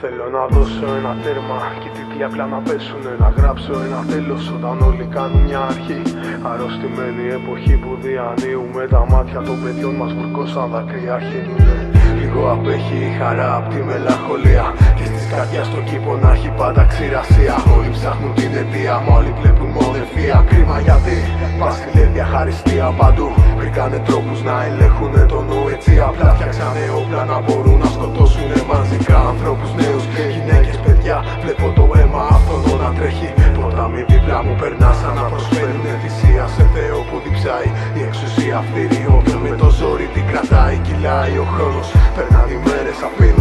Θέλω να δώσω ένα τέρμα και τίτλοι απλά να πέσουνε Να γράψω ένα τέλος όταν όλοι κάνουν μια αρχή. Αρρωστημένη εποχή που διανύουμε Τα μάτια των παιδιών μας βουρκώσαν δάκρυα χαίνουνε. Λίγο απέχει η χαρά απ' τη μελαγχολία Και στις καρδιάς στο κήπο να έχει πάντα ξηρασία. Όλοι ψάχνουν την αιτία, μα όλοι βλέπουν μοδερφία Κρίμα γιατί μας διαχαριστία παντού. Βρήκανε τρόπους να ελέγχουν το νου έτσι απλά Φτιάξανε όπλα να μπορούν να σκοτώσουν μαζικά ανθρώπους νέους και γυναίκες παιδιά. Βλέπω το αίμα αυτόν να τρέχει. Ποτάμι δίπλα μου περνά σαν να προσφέρουν θυσία. Σε Θεό που διψάει Η εξουσία φτύρει όποιον με το ζόρι την κρατάει. Κυλάει ο χρόνος, περνάνε οι μέρες αφήνουν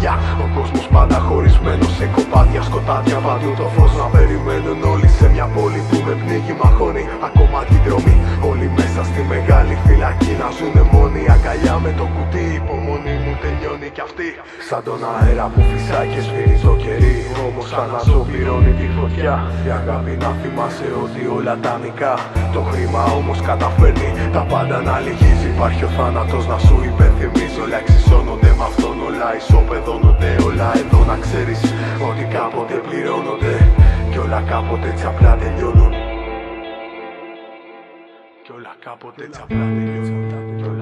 σημάδια Ο κόσμος πάντα χωρισμένος σε κοπάδια Σκοτάδια παντού το φως. Να περιμένουν όλοι σε μια πόλη που με πνίγει μαχώνει. Ακόμα τη δρομή. Όλοι μέσα στη μεγάλη φυλακή Να ζουνε μόνοι. Αγκαλιά με το κουτί Υπομονή μου τελειώνει κι αυτή. Σαν τον αέρα που φυσάει και σφύρει το κερί Όμως θάνατο πληρώνει τη φωτιά. Η αγάπη να θυμάσαι ότι όλα τα νικά. Το χρήμα όμως καταφέρνει. Τα πάντα να λυγίζει. Υπάρχει ο θάνατος να σου υπενθυμίζει Όλα εξισώνονται με αυτόν όλα ισοπεδώνονται Όλα εδώ να ξέρεις ότι κάποτε πληρώνονται Κι όλα κάποτε έτσι απλά τελειώνουν. Κι όλα κάποτε έτσι απλά τελειώνουν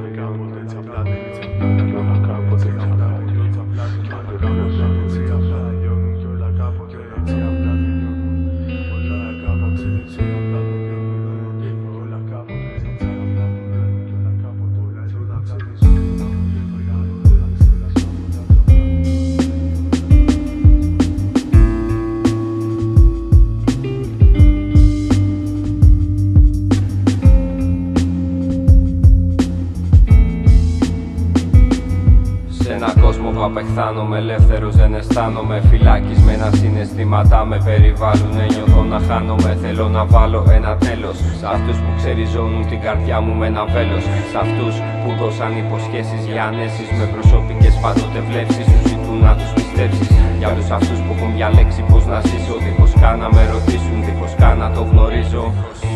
απεχθάνομαι ελεύθερος δεν αισθάνομαι Φυλακισμένα συναισθήματα με περιβάλλουν Νιώθω να χάνομαι. Θέλω να βάλω ένα τέλος Σ' αυτούς που ξεριζώνουν την καρδιά μου με ένα βέλος. Σ' αυτούς που δώσαν υποσχέσεις για ανέσεις Με προσωπικές πάντοτε βλέψεις. Σου ζητούν να τους πιστέψεις Για όλους αυτούς που έχουν διαλέξει πως να ζήσω. Δίχως καν να με ρωτήσουν, δίχως καν να το γνωρίζω.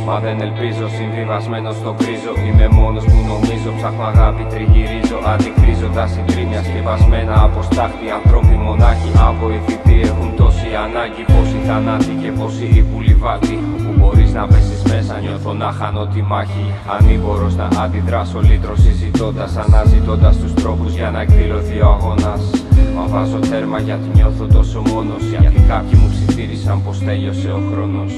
Μα δεν ελπίζω, συμβιβασμένος στο κρίζο Είμαι μόνος που νομίζω, ψάχνω αγάπη, τριγυρίζω. Αντικρίζοντας συγκρίνια σκευασμένα από στάχτη Ανθρώποι μονάχοι, αβοηθητοί έχουν τόση ανάγκη Πόσοι θανάτοι και πόσοι υπουλιβάτοι Που μπορείς να πέσεις μέσα, νιώθω να χάνω τη μάχη. Ανήμπορος να αντιδράσω λύτρο συζητώντας Αναζητώντας τους τρόπους για να εκδηλωθεί ο αγώνας Μα βάζω τέρμα γιατί νιώθω τόσο μόνος Γιατί κάποιοι μου ψιθύρισαν πως τέλειωσε ο χρόνος